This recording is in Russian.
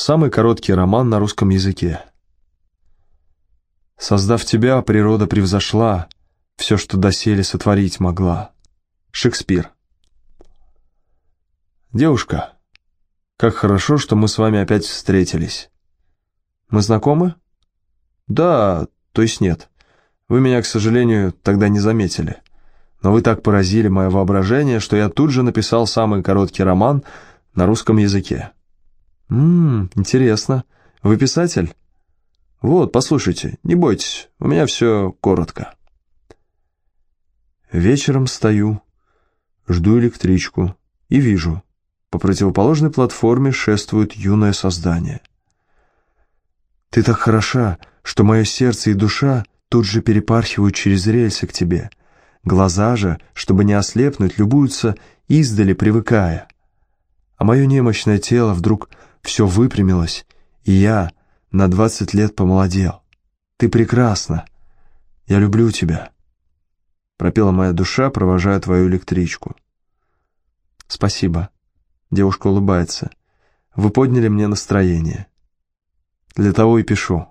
Самый короткий роман на русском языке. Создав тебя, природа превзошла все, что доселе сотворить могла. Шекспир. Девушка, как хорошо, что мы с вами опять встретились. Мы знакомы? Да, то есть нет. Вы меня, к сожалению, тогда не заметили. Но вы так поразили мое воображение, что я тут же написал самый короткий роман на русском языке. Ммм, интересно. Вы писатель? Вот, послушайте, не бойтесь, у меня все коротко. Вечером стою, жду электричку и вижу, по противоположной платформе шествует юное создание. Ты так хороша, что мое сердце и душа тут же перепархивают через рельсы к тебе. Глаза же, чтобы не ослепнуть, любуются издали, привыкая. А мое немощное тело вдруг все выпрямилось, и я на двадцать лет помолодел. Ты прекрасна. Я люблю тебя. Пропела моя душа, провожая твою электричку. Спасибо. Девушка улыбается. Вы подняли мне настроение. Для того и пишу.